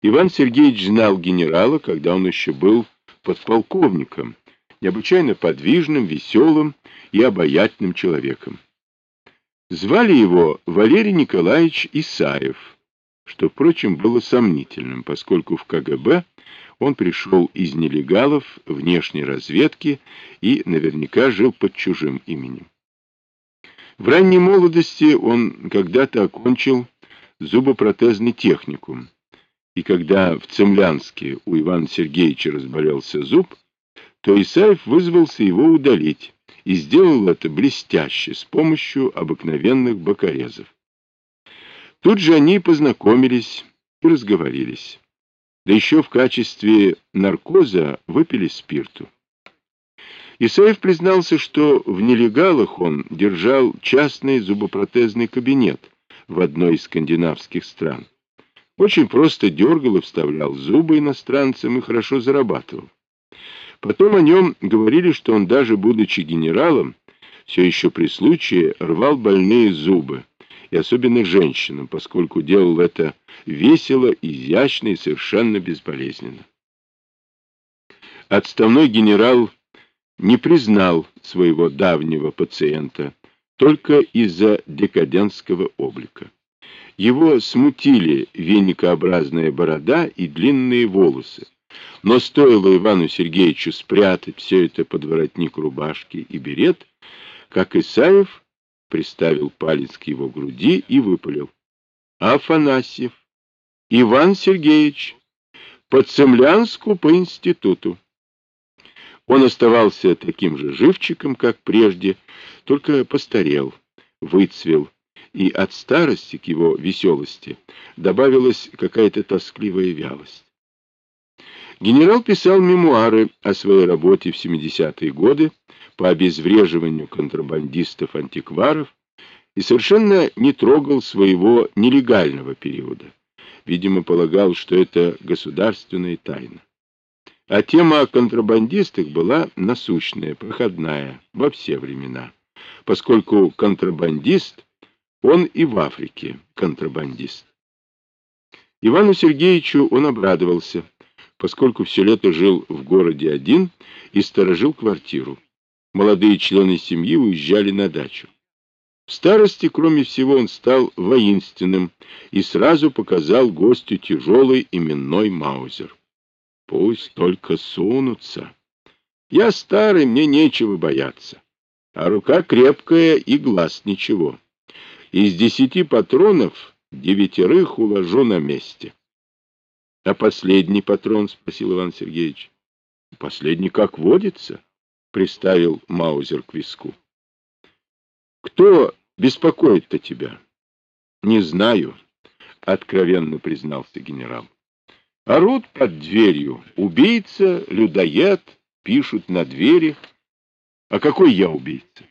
Иван Сергеевич знал генерала, когда он еще был подполковником, необычайно подвижным, веселым и обаятельным человеком. Звали его Валерий Николаевич Исаев, что, впрочем, было сомнительным, поскольку в КГБ он пришел из нелегалов, внешней разведки и наверняка жил под чужим именем. В ранней молодости он когда-то окончил зубопротезный техникум, и когда в Цемлянске у Ивана Сергеевича разболелся зуб, то Исаев вызвался его удалить, и сделал это блестяще, с помощью обыкновенных бокорезов. Тут же они познакомились и разговорились. Да еще в качестве наркоза выпили спирту. Исаев признался, что в нелегалах он держал частный зубопротезный кабинет в одной из скандинавских стран. Очень просто дергал и вставлял зубы иностранцам и хорошо зарабатывал. Потом о нем говорили, что он даже будучи генералом, все еще при случае рвал больные зубы, и особенно женщинам, поскольку делал это весело, изящно и совершенно безболезненно. Отставной генерал не признал своего давнего пациента только из-за декадентского облика. Его смутили веникообразная борода и длинные волосы, но стоило Ивану Сергеевичу спрятать все это под воротник рубашки и берет, как Исаев приставил палец к его груди и выпалил. Афанасьев, Иван Сергеевич, по Цемлянску по институту. Он оставался таким же живчиком, как прежде, только постарел, выцвел, и от старости к его веселости добавилась какая-то тоскливая вялость. Генерал писал мемуары о своей работе в 70-е годы по обезвреживанию контрабандистов-антикваров и совершенно не трогал своего нелегального периода. Видимо, полагал, что это государственная тайна. А тема о контрабандистах была насущная, проходная во все времена, поскольку контрабандист, он и в Африке контрабандист. Ивану Сергеевичу он обрадовался поскольку все лето жил в городе один и сторожил квартиру. Молодые члены семьи уезжали на дачу. В старости, кроме всего, он стал воинственным и сразу показал гостю тяжелый именной маузер. Пусть только сунутся. Я старый, мне нечего бояться. А рука крепкая и глаз ничего. Из десяти патронов девятерых уложу на месте. — А последний патрон? — спросил Иван Сергеевич. — Последний как водится, — приставил Маузер к виску. — Кто беспокоит-то тебя? — Не знаю, — откровенно признался генерал. — Орут под дверью. Убийца, людоед, пишут на двери. А какой я убийца?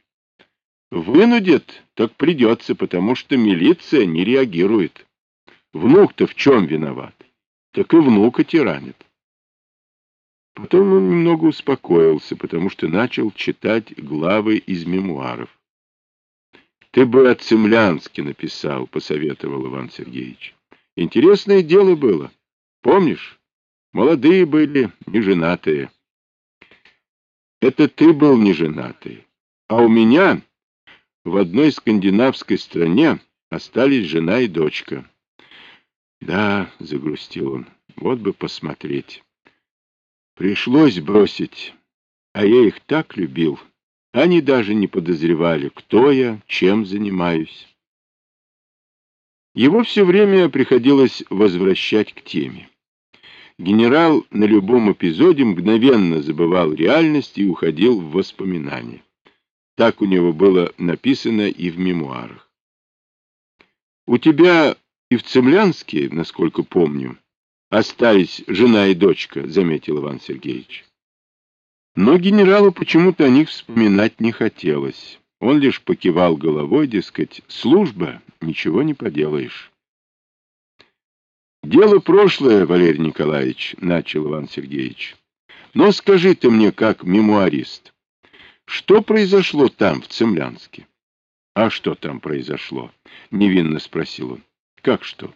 Вынудят, так придется, потому что милиция не реагирует. Внук-то в чем виноват? так и внука тиранит. Потом он немного успокоился, потому что начал читать главы из мемуаров. «Ты бы от Цемлянске написал», — посоветовал Иван Сергеевич. «Интересное дело было. Помнишь? Молодые были, неженатые». «Это ты был неженатый, а у меня в одной скандинавской стране остались жена и дочка». Да, загрустил он, вот бы посмотреть. Пришлось бросить, а я их так любил. Они даже не подозревали, кто я, чем занимаюсь. Его все время приходилось возвращать к теме. Генерал на любом эпизоде мгновенно забывал реальность и уходил в воспоминания. Так у него было написано и в мемуарах. «У тебя и в Цемлянске, насколько помню, остались жена и дочка, — заметил Иван Сергеевич. Но генералу почему-то о них вспоминать не хотелось. Он лишь покивал головой, дескать, служба, ничего не поделаешь. «Дело прошлое, Валерий Николаевич», — начал Иван Сергеевич. «Но скажи ты мне, как мемуарист, что произошло там, в Цемлянске?» «А что там произошло?» — невинно спросил он. Как что?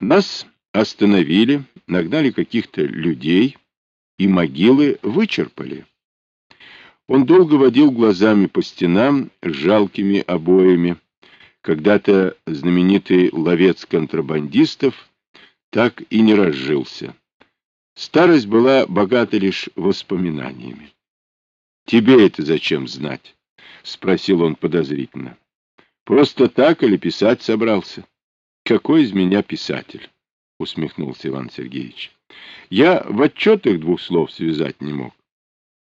Нас остановили, нагнали каких-то людей и могилы вычерпали. Он долго водил глазами по стенам с жалкими обоями. Когда-то знаменитый ловец контрабандистов так и не разжился. Старость была богата лишь воспоминаниями. — Тебе это зачем знать? — спросил он подозрительно. — Просто так или писать собрался? — Какой из меня писатель? — усмехнулся Иван Сергеевич. — Я в отчетах двух слов связать не мог.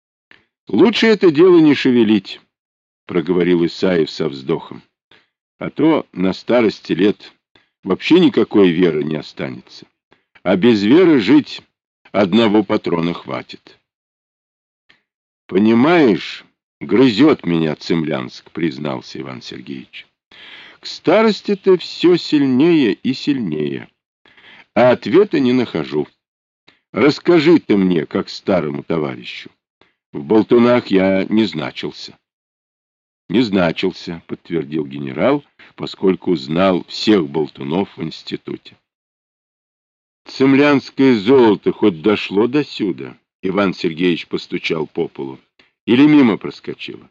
— Лучше это дело не шевелить, — проговорил Исаев со вздохом. — А то на старости лет вообще никакой веры не останется. А без веры жить одного патрона хватит. — Понимаешь, грызет меня Цемлянск, — признался Иван Сергеевич. К старости-то все сильнее и сильнее, а ответа не нахожу. Расскажи ты мне, как старому товарищу. В болтунах я не значился. Не значился, подтвердил генерал, поскольку знал всех болтунов в институте. Цемлянское золото хоть дошло до сюда, Иван Сергеевич постучал по полу, или мимо проскочило?